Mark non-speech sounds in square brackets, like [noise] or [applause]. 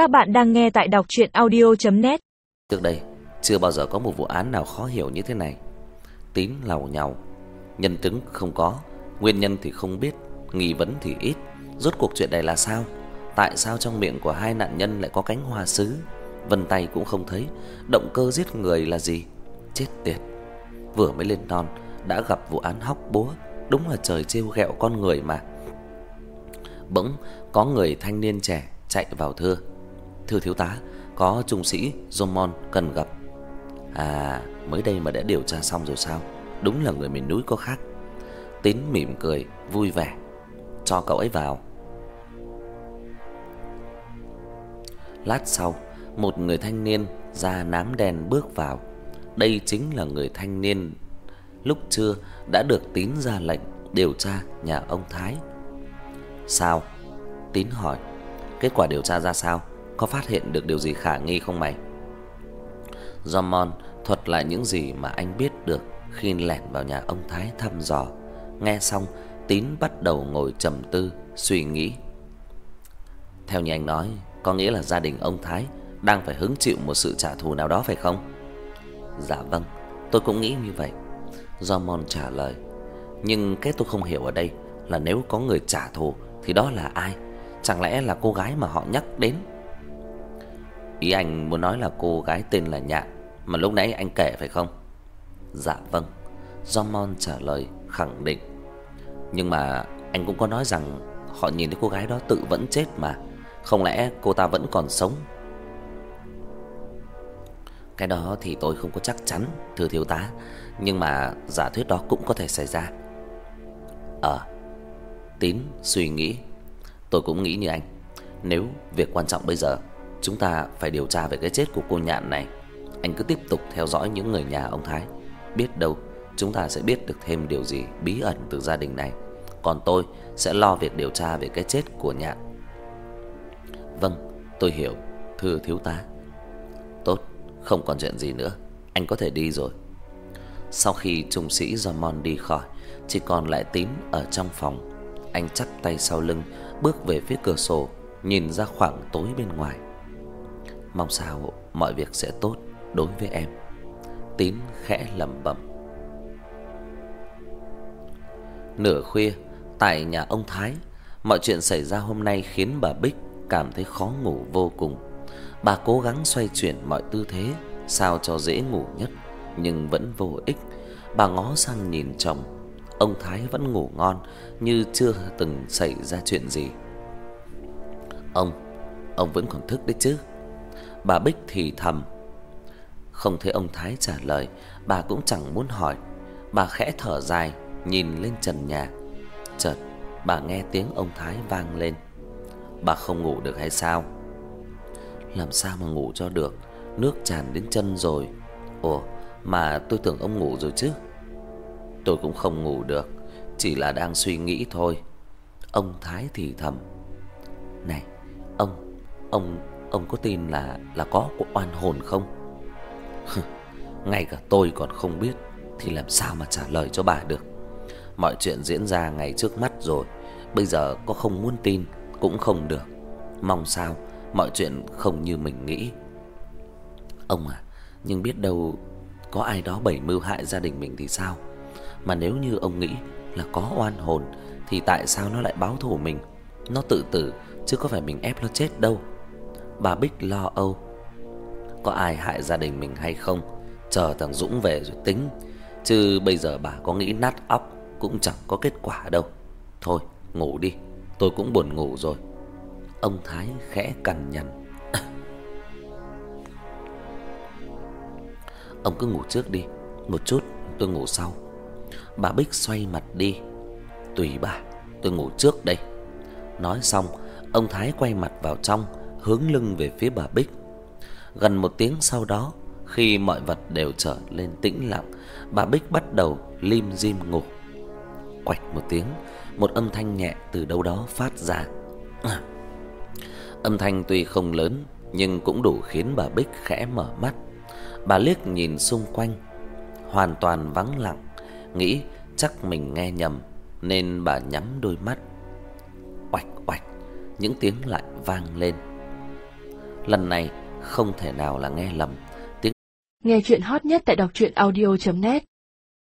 Các bạn đang nghe tại đọc chuyện audio.net Trước đây, chưa bao giờ có một vụ án nào khó hiểu như thế này. Tín lầu nhầu, nhân chứng không có, nguyên nhân thì không biết, nghi vấn thì ít. Rốt cuộc chuyện này là sao? Tại sao trong miệng của hai nạn nhân lại có cánh hoa sứ? Vân tay cũng không thấy, động cơ giết người là gì? Chết tiệt. Vừa mới lên non đã gặp vụ án hóc búa, đúng là trời trêu ghẹo con người mà. Bỗng có người thanh niên trẻ chạy vào thưa: "Thưa thiếu tá, có trung sĩ Zomon cần gặp." À, mới đây mà đã điều tra xong rồi sao? Đúng là người miền núi có khác. Tín mỉm cười vui vẻ, cho cậu ấy vào. Lát sau, một người thanh niên da nám đen bước vào. Đây chính là người thanh niên lúc trưa đã được Tín ra lệnh điều tra nhà ông Thái. Sao? Tín hỏi. Kết quả điều tra ra sao? Có phát hiện được điều gì khả nghi không mày? Jomon thuật lại những gì mà anh biết được khi lẻn vào nhà ông Thái thăm dò. Nghe xong, Tín bắt đầu ngồi trầm tư, suy nghĩ. Theo như anh nói, có nghĩa là gia đình ông Thái đang phải hứng chịu một sự trả thù nào đó phải không? Dạ vâng, tôi cũng nghĩ như vậy. Jomon trả lời. Nhưng cái tôi không hiểu ở đây là nếu có người trả thù thì đó là ai? Chẳng lẽ là cô gái mà họ nhắc đến? Ý anh muốn nói là cô gái tên là Nhạn mà lúc nãy anh kể phải không? Dạ vâng. Jomon trả lời khẳng định. Nhưng mà anh cũng có nói rằng họ nhìn thấy cô gái đó tự vẫn chết mà, không lẽ cô ta vẫn còn sống? Cái đó thì tôi không có chắc chắn, thưa thiếu tá, nhưng mà giả thuyết đó cũng có thể xảy ra. Ờ. Tín suy nghĩ, tôi cũng nghĩ như anh. Nếu việc quan trọng bây giờ chúng ta phải điều tra về cái chết của cô Nhạn này, anh cứ tiếp tục theo dõi những người nhà ông Thái, biết đâu chúng ta sẽ biết được thêm điều gì bí ẩn từ gia đình này. Còn tôi sẽ lo việc điều tra về cái chết của Nhạn. Vâng, tôi hiểu, thưa thiếu tá. Tốt, không còn chuyện gì nữa, anh có thể đi rồi. Sau khi trung sĩ Jamon đi khỏi, chỉ còn lại tím ở trong phòng. Anh chắp tay sau lưng, bước về phía cửa sổ, nhìn ra khoảng tối bên ngoài. Mong sao mọi việc sẽ tốt đối với em. Tín khẽ lẩm bẩm. Nửa khuya, tại nhà ông Thái, mọi chuyện xảy ra hôm nay khiến bà Bích cảm thấy khó ngủ vô cùng. Bà cố gắng xoay chuyển mọi tư thế sao cho dễ ngủ nhất, nhưng vẫn vô ích. Bà ngó sang nhìn chồng, ông Thái vẫn ngủ ngon như chưa từng xảy ra chuyện gì. Ông, ông vẫn còn thức đấy chứ? Bà Bích thì thầm. Không thấy ông Thái trả lời, bà cũng chẳng muốn hỏi. Bà khẽ thở dài, nhìn lên trần nhà. Chợt, bà nghe tiếng ông Thái vang lên. Bà không ngủ được hay sao? Làm sao mà ngủ cho được, nước tràn đến chân rồi. Ồ, mà tôi tưởng ông ngủ rồi chứ. Tôi cũng không ngủ được, chỉ là đang suy nghĩ thôi. Ông Thái thì thầm. Này, ông, ông ông có tin là là có của oan hồn không? Ngay cả tôi còn không biết thì làm sao mà trả lời cho bà được. Mọi chuyện diễn ra ngay trước mắt rồi, bây giờ có không muốn tin cũng không được. Mong sao mọi chuyện không như mình nghĩ. Ông à, nhưng biết đâu có ai đó bày mưu hại gia đình mình thì sao? Mà nếu như ông nghĩ là có oan hồn thì tại sao nó lại báo thù mình? Nó tự tử chứ có phải mình ép nó chết đâu. Bà Bích lo âu. Có ai hại gia đình mình hay không? Chờ thằng Dũng về rồi tính. Chứ bây giờ bà có nghĩ nát óc cũng chẳng có kết quả đâu. Thôi, ngủ đi, tôi cũng buồn ngủ rồi. Ông Thái khẽ cằn nhằn. [coughs] Ông cứ ngủ trước đi, một chút tôi ngủ sau. Bà Bích xoay mặt đi. Tùy bà, tôi ngủ trước đây. Nói xong, ông Thái quay mặt vào trong, hướng lưng về phía bà Bích. Gần một tiếng sau đó, khi mọi vật đều trở lên tĩnh lặng, bà Bích bắt đầu lim dim ngủ. Quạch một tiếng, một âm thanh nhẹ từ đâu đó phát ra. Âm thanh tuy không lớn nhưng cũng đủ khiến bà Bích khẽ mở mắt. Bà liếc nhìn xung quanh, hoàn toàn vắng lặng, nghĩ chắc mình nghe nhầm nên bà nhắm đôi mắt. Oạch oạch, những tiếng lại vang lên lần này không thể nào là nghe lầm. tiếng Nghe chuyện hot nhất tại đọc truyện audio net